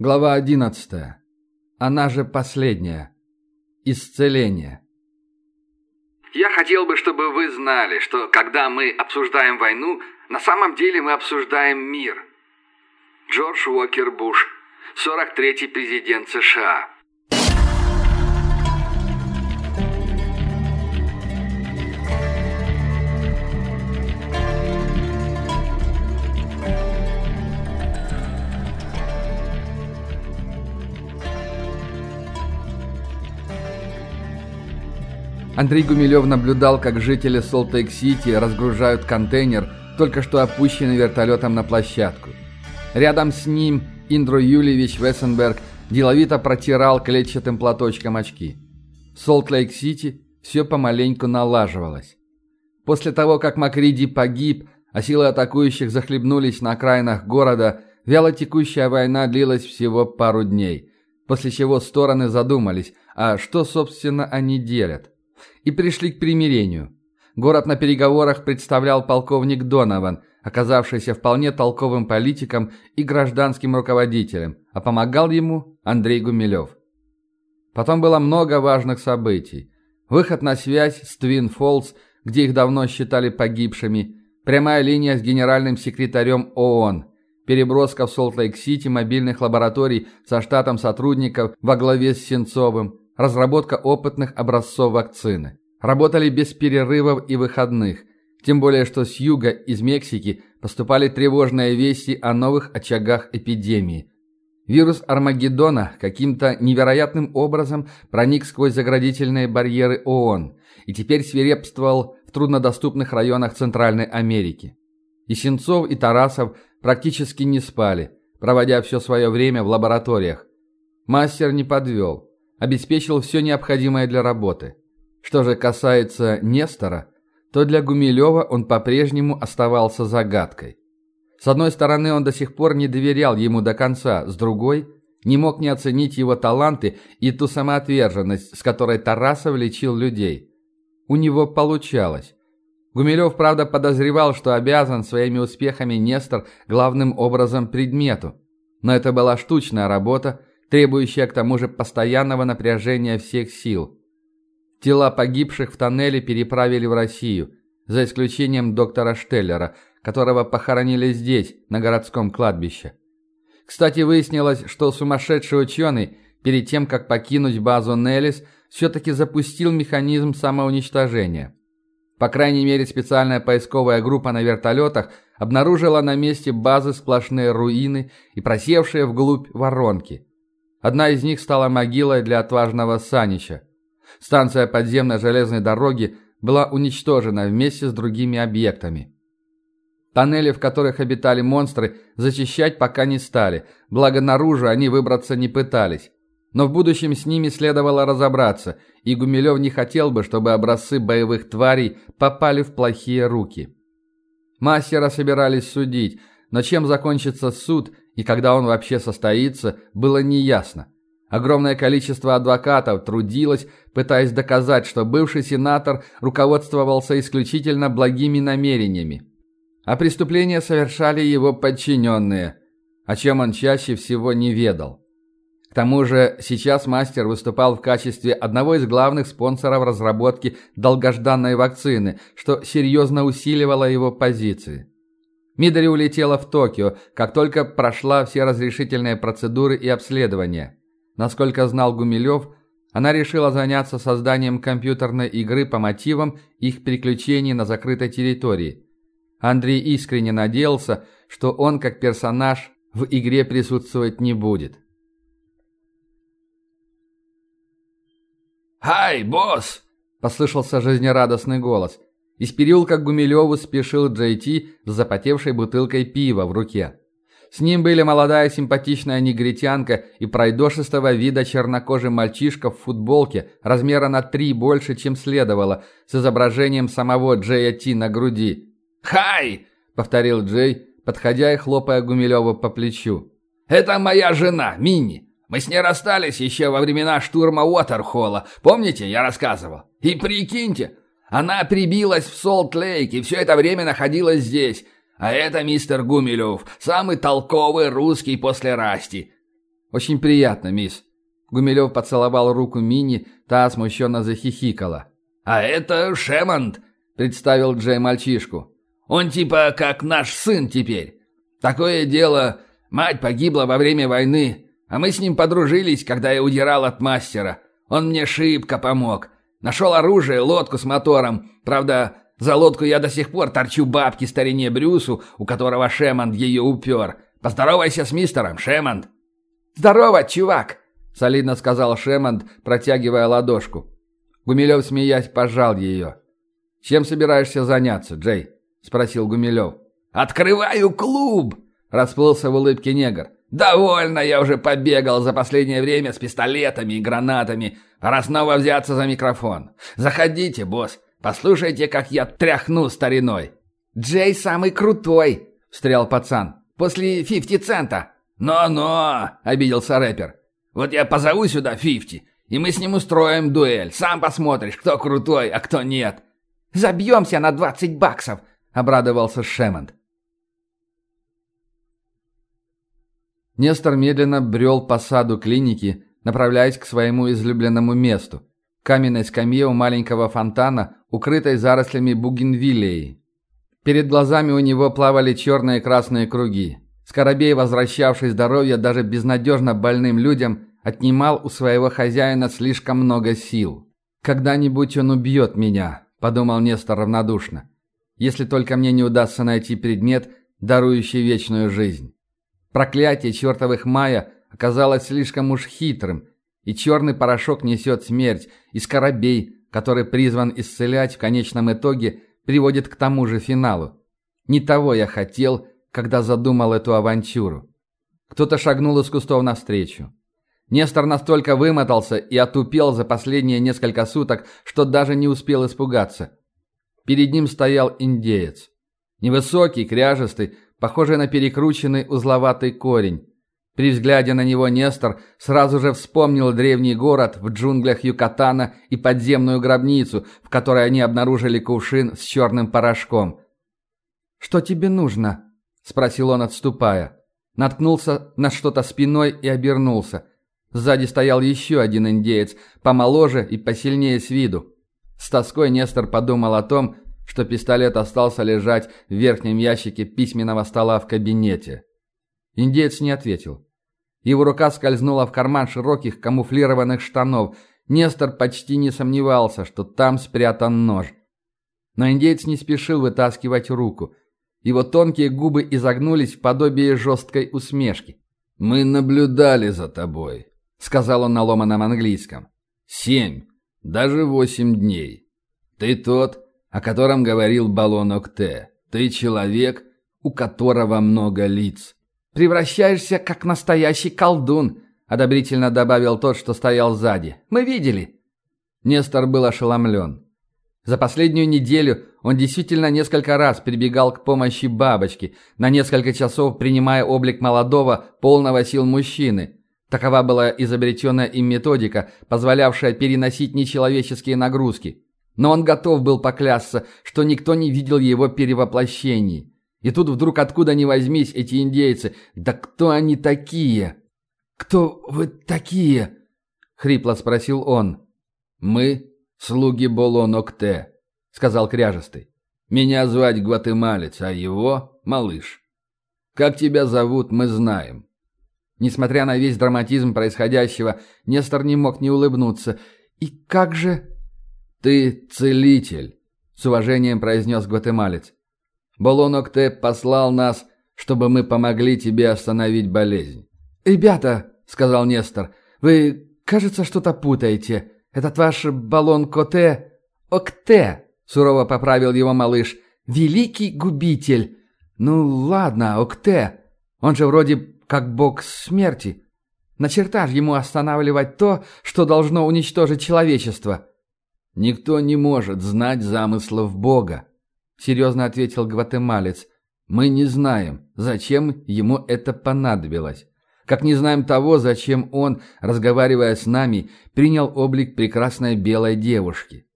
Глава 11. Она же последняя. Исцеление. Я хотел бы, чтобы вы знали, что когда мы обсуждаем войну, на самом деле мы обсуждаем мир. Джордж Уокер Буш, 43-й президент США. Андрей Гумилев наблюдал, как жители Солт-Лейк-Сити разгружают контейнер, только что опущенный вертолетом на площадку. Рядом с ним Индро Юльевич Вессенберг деловито протирал клетчатым платочком очки. В Солт-Лейк-Сити все помаленьку налаживалось. После того, как Макриди погиб, а силы атакующих захлебнулись на окраинах города, вялотекущая война длилась всего пару дней, после чего стороны задумались, а что, собственно, они делят и пришли к примирению. Город на переговорах представлял полковник Донован, оказавшийся вполне толковым политиком и гражданским руководителем, а помогал ему Андрей Гумилев. Потом было много важных событий. Выход на связь с Твин Фоллс, где их давно считали погибшими, прямая линия с генеральным секретарем ООН, переброска в Солт-Лейк-Сити мобильных лабораторий со штатом сотрудников во главе с Сенцовым, разработка опытных образцов вакцины. Работали без перерывов и выходных, тем более что с юга, из Мексики, поступали тревожные вести о новых очагах эпидемии. Вирус Армагеддона каким-то невероятным образом проник сквозь заградительные барьеры ООН и теперь свирепствовал в труднодоступных районах Центральной Америки. И Сенцов, и Тарасов практически не спали, проводя все свое время в лабораториях. Мастер не подвел обеспечил все необходимое для работы. Что же касается Нестора, то для Гумилева он по-прежнему оставался загадкой. С одной стороны, он до сих пор не доверял ему до конца, с другой – не мог не оценить его таланты и ту самоотверженность, с которой Тарасов лечил людей. У него получалось. Гумилев, правда, подозревал, что обязан своими успехами Нестор главным образом предмету. Но это была штучная работа, требующая к тому же постоянного напряжения всех сил. Тела погибших в тоннеле переправили в Россию, за исключением доктора Штеллера, которого похоронили здесь, на городском кладбище. Кстати, выяснилось, что сумасшедший ученый, перед тем, как покинуть базу Неллис, все-таки запустил механизм самоуничтожения. По крайней мере, специальная поисковая группа на вертолетах обнаружила на месте базы сплошные руины и просевшие вглубь воронки – Одна из них стала могилой для отважного Санича. Станция подземной железной дороги была уничтожена вместе с другими объектами. Тоннели, в которых обитали монстры, зачищать пока не стали, благо наружу они выбраться не пытались. Но в будущем с ними следовало разобраться, и Гумилев не хотел бы, чтобы образцы боевых тварей попали в плохие руки. Мастера собирались судить, но чем закончится суд и когда он вообще состоится, было неясно. Огромное количество адвокатов трудилось, пытаясь доказать, что бывший сенатор руководствовался исключительно благими намерениями. А преступления совершали его подчиненные, о чем он чаще всего не ведал. К тому же сейчас мастер выступал в качестве одного из главных спонсоров разработки долгожданной вакцины, что серьезно усиливало его позиции. Мидори улетела в Токио, как только прошла все разрешительные процедуры и обследования. Насколько знал Гумилев, она решила заняться созданием компьютерной игры по мотивам их приключений на закрытой территории. Андрей искренне надеялся, что он как персонаж в игре присутствовать не будет. «Хай, босс!» – послышался жизнерадостный голос – из переулка к Гумилеву спешил Джей Ти с запотевшей бутылкой пива в руке. С ним были молодая симпатичная негритянка и пройдошистого вида чернокожий мальчишка в футболке размера на три больше, чем следовало, с изображением самого Джея Ти на груди. «Хай!» — повторил Джей, подходя и хлопая Гумилеву по плечу. «Это моя жена, Минни. Мы с ней расстались еще во времена штурма Уотерхолла. Помните, я рассказывал? И прикиньте, она прибилась в Солт-Лейк и все это время находилась здесь. А это мистер Гумилев, самый толковый русский после Расти. Очень приятно, мисс». Гумилев поцеловал руку Мини, та смущенно захихикала. «А это Шемонд», — представил Джей мальчишку. «Он типа как наш сын теперь. Такое дело, мать погибла во время войны, а мы с ним подружились, когда я удирал от мастера. Он мне шибко помог. Нашел оружие, лодку с мотором. Правда, за лодку я до сих пор торчу бабки старине Брюсу, у которого Шемонд ее упер. Поздоровайся с мистером, Шемонд». «Здорово, чувак!» — солидно сказал Шемонд, протягивая ладошку. Гумилев, смеясь, пожал ее. «Чем собираешься заняться, Джей?» — спросил Гумилев. «Открываю клуб!» — расплылся в улыбке негр. «Довольно я уже побегал за последнее время с пистолетами и гранатами. Пора снова взяться за микрофон. Заходите, босс. Послушайте, как я тряхну стариной». «Джей самый крутой!» — встрял пацан. «После фифти цента!» «Но-но!» — обиделся рэпер. «Вот я позову сюда фифти, и мы с ним устроим дуэль. Сам посмотришь, кто крутой, а кто нет». «Забьемся на двадцать баксов!» — обрадовался Шемонд. Нестор медленно брел по саду клиники, направляясь к своему излюбленному месту – каменной скамье у маленького фонтана, укрытой зарослями бугенвиллеи. Перед глазами у него плавали черные и красные круги. Скоробей, возвращавший здоровье даже безнадежно больным людям, отнимал у своего хозяина слишком много сил. «Когда-нибудь он убьет меня», – подумал Нестор равнодушно. «Если только мне не удастся найти предмет, дарующий вечную жизнь». Проклятие чертовых майя оказалось слишком уж хитрым, и черный порошок несет смерть, и скоробей, который призван исцелять, в конечном итоге приводит к тому же финалу. Не того я хотел, когда задумал эту авантюру. Кто-то шагнул из кустов навстречу. Нестор настолько вымотался и отупел за последние несколько суток, что даже не успел испугаться. Перед ним стоял индеец. Невысокий, кряжестый, похожий на перекрученный узловатый корень. При взгляде на него Нестор сразу же вспомнил древний город в джунглях Юкатана и подземную гробницу, в которой они обнаружили кувшин с черным порошком. «Что тебе нужно?» – спросил он, отступая. Наткнулся на что-то спиной и обернулся. Сзади стоял еще один индеец, помоложе и посильнее с виду. С тоской Нестор подумал о том, что пистолет остался лежать в верхнем ящике письменного стола в кабинете. Индеец не ответил. Его рука скользнула в карман широких камуфлированных штанов. Нестор почти не сомневался, что там спрятан нож. Но индеец не спешил вытаскивать руку. Его тонкие губы изогнулись в подобие жесткой усмешки. «Мы наблюдали за тобой», — сказал он на ломаном английском. «Семь, даже восемь дней. Ты тот, о котором говорил Балонок Т. Ты человек, у которого много лиц. Превращаешься как настоящий колдун, одобрительно добавил тот, что стоял сзади. Мы видели. Нестор был ошеломлен. За последнюю неделю он действительно несколько раз прибегал к помощи бабочки, на несколько часов принимая облик молодого, полного сил мужчины. Такова была изобретенная им методика, позволявшая переносить нечеловеческие нагрузки. Но он готов был поклясться, что никто не видел его перевоплощений. И тут вдруг откуда ни возьмись эти индейцы. Да кто они такие? «Кто вы такие?» — хрипло спросил он. «Мы — слуги Болонокте», — сказал кряжестый. «Меня звать Гватемалец, а его — Малыш. Как тебя зовут, мы знаем». Несмотря на весь драматизм происходящего, Нестор не мог не улыбнуться. «И как же...» «Ты целитель», — с уважением произнес гватемалец. «Болонокте послал нас, чтобы мы помогли тебе остановить болезнь». «Ребята», — сказал Нестор, — «вы, кажется, что-то путаете. Этот ваш баллон Коте...» «Окте», — сурово поправил его малыш, — «великий губитель». «Ну ладно, Окте. Он же вроде как бог смерти. Начерта ж ему останавливать то, что должно уничтожить человечество». «Никто не может знать замыслов Бога», — серьезно ответил гватемалец. «Мы не знаем, зачем ему это понадобилось. Как не знаем того, зачем он, разговаривая с нами, принял облик прекрасной белой девушки.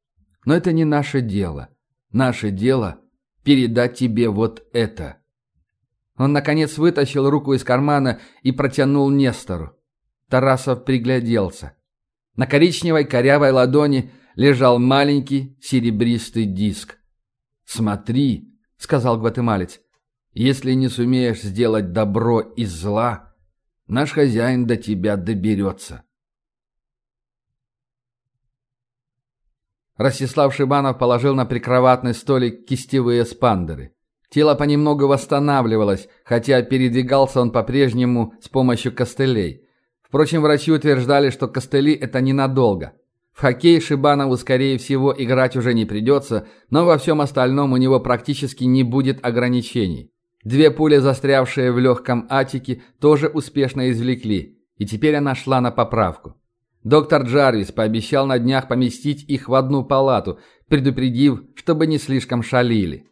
Но это не наше дело. Наше дело — передать тебе вот это». Он, наконец, вытащил руку из кармана и протянул Нестору. Тарасов пригляделся. На коричневой корявой ладони лежал маленький серебристый диск. «Смотри», — сказал гватемалец, — «если не сумеешь сделать добро из зла, наш хозяин до тебя доберется». Ростислав Шибанов положил на прикроватный столик кистевые спандеры. Тело понемногу восстанавливалось, хотя передвигался он по-прежнему с помощью костылей. Впрочем, врачи утверждали, что костыли – это ненадолго. В хоккей Шибанову, скорее всего, играть уже не придется, но во всем остальном у него практически не будет ограничений. Две пули, застрявшие в легком атике, тоже успешно извлекли, и теперь она шла на поправку. Доктор Джарвис пообещал на днях поместить их в одну палату, предупредив, чтобы не слишком шалили.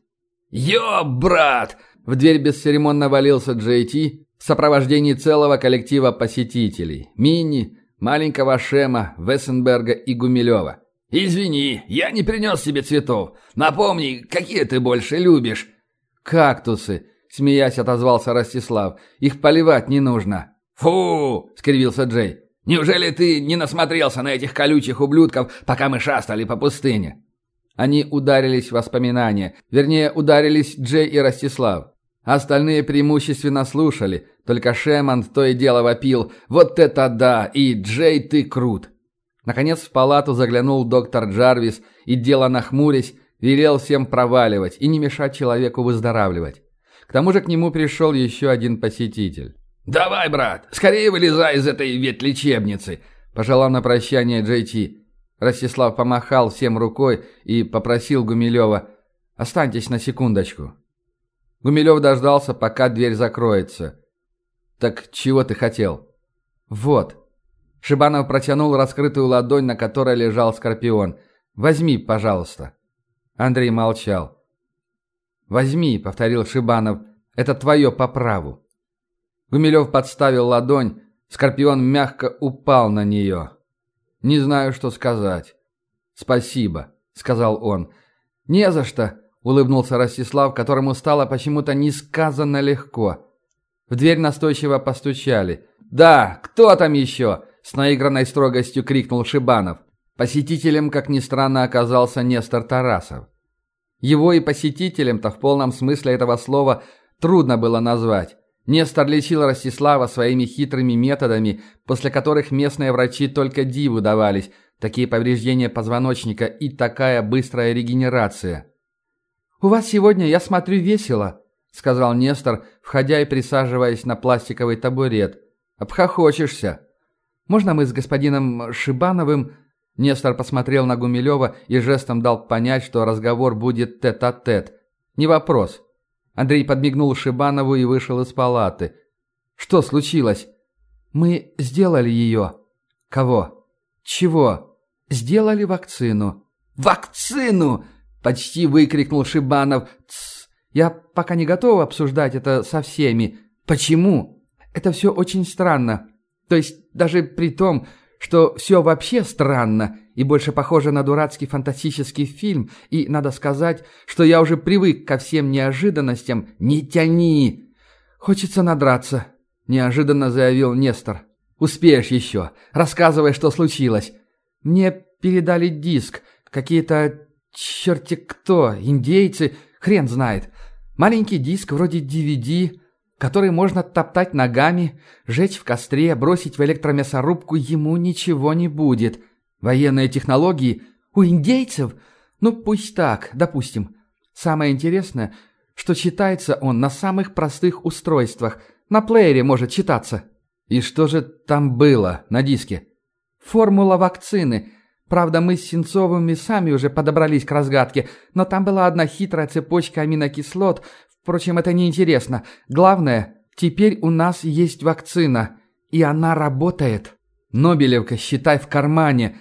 «Ё, брат!» В дверь бесцеремонно валился Джей Ти в сопровождении целого коллектива посетителей. Мини, маленького Шема, Вессенберга и Гумилева. «Извини, я не принес себе цветов. Напомни, какие ты больше любишь?» «Кактусы», — смеясь отозвался Ростислав. «Их поливать не нужно». «Фу!» — скривился Джей. Неужели ты не насмотрелся на этих колючих ублюдков, пока мы шастали по пустыне?» Они ударились в воспоминания. Вернее, ударились Джей и Ростислав. Остальные преимущественно слушали. Только Шемонт то и дело вопил «Вот это да! И Джей, ты крут!» Наконец в палату заглянул доктор Джарвис и, дело нахмурясь, велел всем проваливать и не мешать человеку выздоравливать. К тому же к нему пришел еще один посетитель. «Давай, брат, скорее вылезай из этой ветлечебницы!» – пожелал на прощание Джей Ти. Ростислав помахал всем рукой и попросил Гумилева «Останьтесь на секундочку». Гумилев дождался, пока дверь закроется. «Так чего ты хотел?» «Вот». Шибанов протянул раскрытую ладонь, на которой лежал скорпион. «Возьми, пожалуйста». Андрей молчал. «Возьми», — повторил Шибанов, — «это твое по праву». Гумилев подставил ладонь, Скорпион мягко упал на нее. «Не знаю, что сказать». «Спасибо», — сказал он. «Не за что», — улыбнулся Ростислав, которому стало почему-то несказанно легко. В дверь настойчиво постучали. «Да, кто там еще?» — с наигранной строгостью крикнул Шибанов. Посетителем, как ни странно, оказался Нестор Тарасов. Его и посетителем-то в полном смысле этого слова трудно было назвать. Нестор лечил Ростислава своими хитрыми методами, после которых местные врачи только диву давались, такие повреждения позвоночника и такая быстрая регенерация. «У вас сегодня, я смотрю, весело», — сказал Нестор, входя и присаживаясь на пластиковый табурет. «Обхохочешься. Можно мы с господином Шибановым...» Нестор посмотрел на Гумилева и жестом дал понять, что разговор будет тет-а-тет. -тет. «Не вопрос. Андрей подмигнул Шибанову и вышел из палаты. «Что случилось?» «Мы сделали ее». «Кого?» «Чего?» «Сделали вакцину». «Вакцину!» – почти выкрикнул Шибанов. «Тсс! Я пока не готов обсуждать это со всеми. Почему? Это все очень странно. То есть даже при том, что все вообще странно и больше похоже на дурацкий фантастический фильм, и надо сказать, что я уже привык ко всем неожиданностям. Не тяни! Хочется надраться, неожиданно заявил Нестор. Успеешь еще. Рассказывай, что случилось. Мне передали диск. Какие-то черти кто, индейцы, хрен знает. Маленький диск вроде DVD, который можно топтать ногами, жечь в костре, бросить в электромясорубку, ему ничего не будет. Военные технологии у индейцев? Ну, пусть так, допустим. Самое интересное, что читается он на самых простых устройствах. На плеере может читаться. И что же там было на диске? Формула вакцины. Правда, мы с Сенцовыми сами уже подобрались к разгадке, но там была одна хитрая цепочка аминокислот, Впрочем, это не интересно. Главное, теперь у нас есть вакцина, и она работает. Нобелевка, считай, в кармане.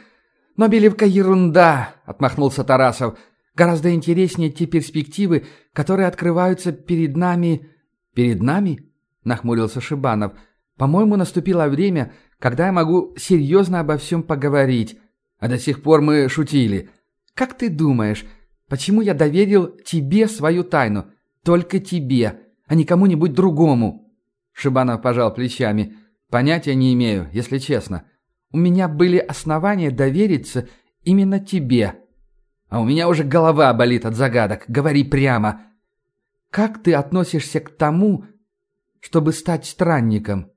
Нобелевка ерунда, отмахнулся Тарасов. Гораздо интереснее те перспективы, которые открываются перед нами... Перед нами? Нахмурился Шибанов. По-моему, наступило время, когда я могу серьезно обо всем поговорить. А до сих пор мы шутили. Как ты думаешь, почему я доверил тебе свою тайну? Только тебе, а не кому-нибудь другому». Шибанов пожал плечами. Понятия не имею, если честно. У меня были основания довериться именно тебе. А у меня уже голова болит от загадок. Говори прямо. Как ты относишься к тому, чтобы стать странником?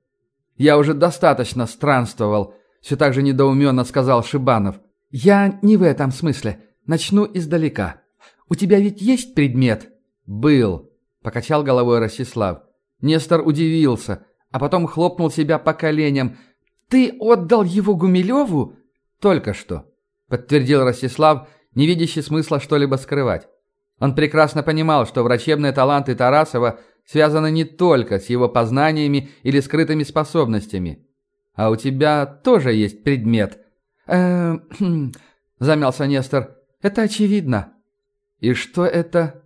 Я уже достаточно странствовал, все так же недоуменно сказал Шибанов. Я не в этом смысле. Начну издалека. У тебя ведь есть предмет? Был, покачал головой Ростислав. Нестор удивился, а потом хлопнул себя по коленям. «Ты отдал его Гумилеву?» «Только что», — подтвердил Ростислав, не видящий смысла что-либо скрывать. Он прекрасно понимал, что врачебные таланты Тарасова связаны не только с его познаниями или скрытыми способностями. «А у тебя тоже есть предмет». «Э замялся Нестор. «Это очевидно». «И что это?»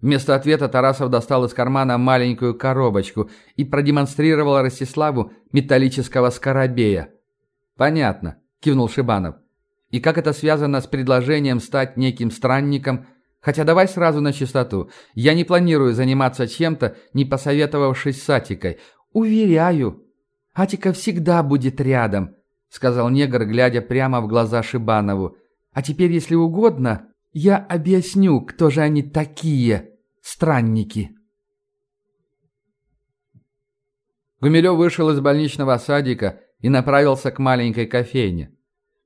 Вместо ответа Тарасов достал из кармана маленькую коробочку и продемонстрировал Ростиславу металлического скоробея. «Понятно», – кивнул Шибанов. «И как это связано с предложением стать неким странником? Хотя давай сразу на чистоту. Я не планирую заниматься чем-то, не посоветовавшись с Атикой. Уверяю, Атика всегда будет рядом», – сказал негр, глядя прямо в глаза Шибанову. «А теперь, если угодно, я объясню, кто же они такие» странники. Гумилев вышел из больничного садика и направился к маленькой кофейне.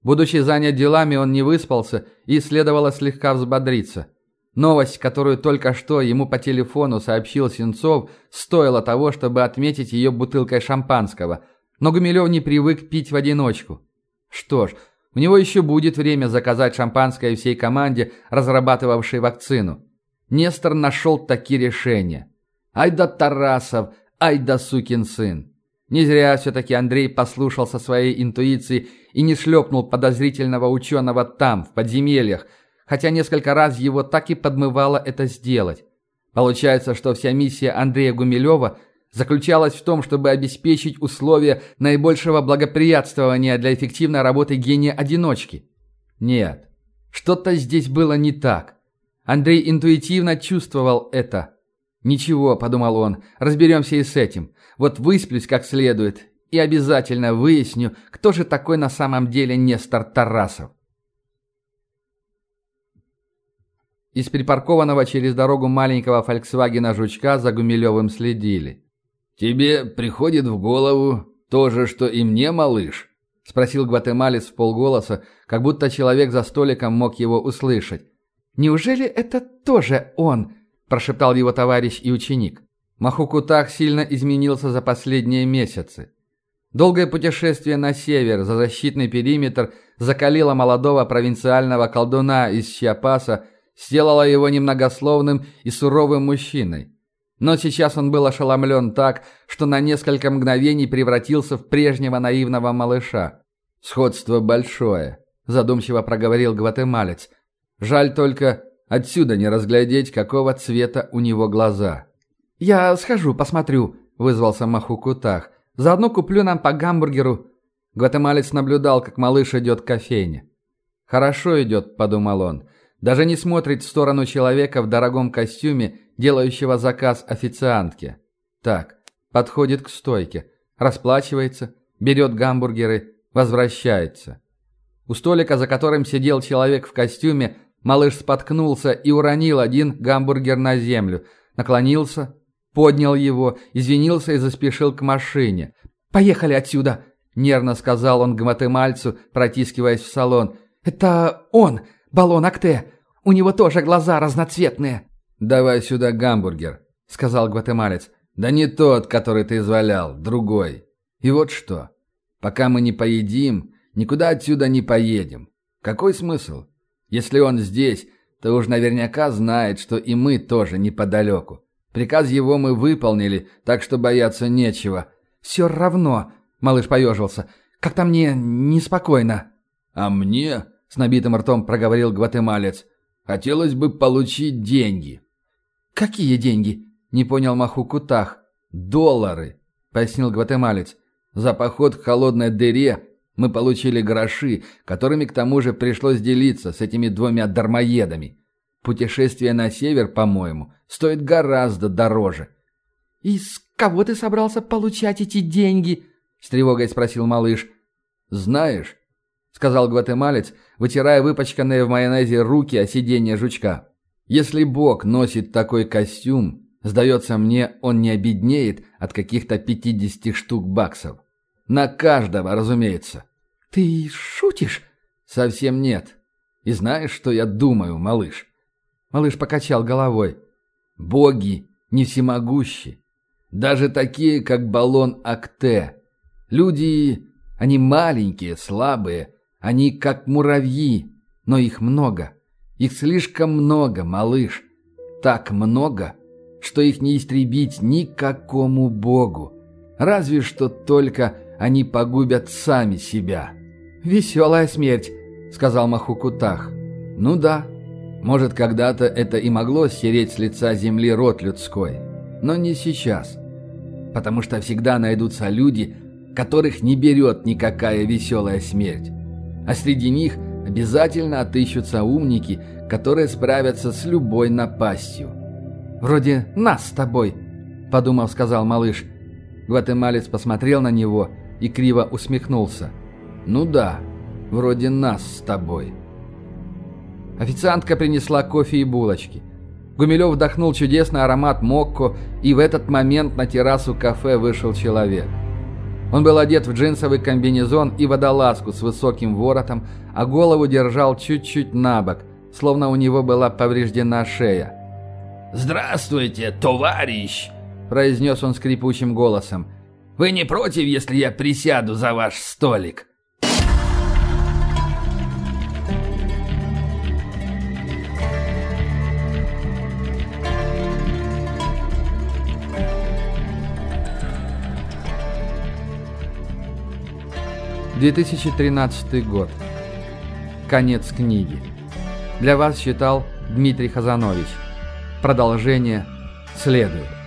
Будучи занят делами, он не выспался и следовало слегка взбодриться. Новость, которую только что ему по телефону сообщил Сенцов, стоила того, чтобы отметить ее бутылкой шампанского. Но Гумилев не привык пить в одиночку. Что ж, у него еще будет время заказать шампанское всей команде, разрабатывавшей вакцину. Нестор нашел такие решения. Ай да Тарасов, ай да сукин сын. Не зря все-таки Андрей послушался своей интуиции и не шлепнул подозрительного ученого там, в подземельях, хотя несколько раз его так и подмывало это сделать. Получается, что вся миссия Андрея Гумилева заключалась в том, чтобы обеспечить условия наибольшего благоприятствования для эффективной работы гения-одиночки. Нет, что-то здесь было не так. Андрей интуитивно чувствовал это. «Ничего», — подумал он, — «разберемся и с этим. Вот высплюсь как следует и обязательно выясню, кто же такой на самом деле Нестор Тарасов». Из припаркованного через дорогу маленького «Фольксвагена» жучка за Гумилевым следили. «Тебе приходит в голову то же, что и мне, малыш?» — спросил гватемалец в полголоса, как будто человек за столиком мог его услышать. «Неужели это тоже он?» – прошептал его товарищ и ученик. Махукутах сильно изменился за последние месяцы. Долгое путешествие на север за защитный периметр закалило молодого провинциального колдуна из Чиапаса, сделало его немногословным и суровым мужчиной. Но сейчас он был ошеломлен так, что на несколько мгновений превратился в прежнего наивного малыша. «Сходство большое», – задумчиво проговорил гватемалец – Жаль только, отсюда не разглядеть, какого цвета у него глаза. «Я схожу, посмотрю», — вызвался Махукутах. «Заодно куплю нам по гамбургеру». Гватемалец наблюдал, как малыш идет к кофейне. «Хорошо идет», — подумал он. Даже не смотрит в сторону человека в дорогом костюме, делающего заказ официантке. Так, подходит к стойке, расплачивается, берет гамбургеры, возвращается. У столика, за которым сидел человек в костюме, Малыш споткнулся и уронил один гамбургер на землю. Наклонился, поднял его, извинился и заспешил к машине. «Поехали отсюда!» – нервно сказал он гватемальцу, протискиваясь в салон. «Это он, баллон Акте. У него тоже глаза разноцветные». «Давай сюда гамбургер», – сказал гватемалец. «Да не тот, который ты извалял, другой. И вот что. Пока мы не поедим, никуда отсюда не поедем. Какой смысл? Если он здесь, то уж наверняка знает, что и мы тоже неподалеку. Приказ его мы выполнили, так что бояться нечего. «Все равно», — малыш поежился, — «как-то мне неспокойно». «А мне?» — с набитым ртом проговорил гватемалец. «Хотелось бы получить деньги». «Какие деньги?» — не понял Маху Кутах. «Доллары», — пояснил гватемалец. «За поход к холодной дыре мы получили гроши, которыми к тому же пришлось делиться с этими двумя дармоедами. Путешествие на север, по-моему, стоит гораздо дороже. «И с кого ты собрался получать эти деньги?» с тревогой спросил малыш. «Знаешь», — сказал гватемалец, вытирая выпачканные в майонезе руки о сиденье жучка. «Если Бог носит такой костюм, сдается мне, он не обеднеет от каких-то пятидесяти штук баксов. На каждого, разумеется». «Ты шутишь?» «Совсем нет. И знаешь, что я думаю, малыш?» Малыш покачал головой. «Боги не всемогущи. Даже такие, как баллон Акте. Люди, они маленькие, слабые, они как муравьи, но их много. Их слишком много, малыш. Так много, что их не истребить никакому богу. Разве что только они погубят сами себя. «Веселая смерть», — сказал Махукутах. «Ну да, может, когда-то это и могло стереть с лица земли род людской. Но не сейчас потому что всегда найдутся люди, которых не берет никакая веселая смерть. А среди них обязательно отыщутся умники, которые справятся с любой напастью. «Вроде нас с тобой», — подумав, сказал малыш. Гватемалец посмотрел на него и криво усмехнулся. «Ну да, вроде нас с тобой». Официантка принесла кофе и булочки — Гумилев вдохнул чудесный аромат мокко, и в этот момент на террасу кафе вышел человек. Он был одет в джинсовый комбинезон и водолазку с высоким воротом, а голову держал чуть-чуть на бок, словно у него была повреждена шея. «Здравствуйте, товарищ!» – произнес он скрипучим голосом. «Вы не против, если я присяду за ваш столик?» 2013 год. Конец книги. Для вас читал Дмитрий Хазанович. Продолжение следует.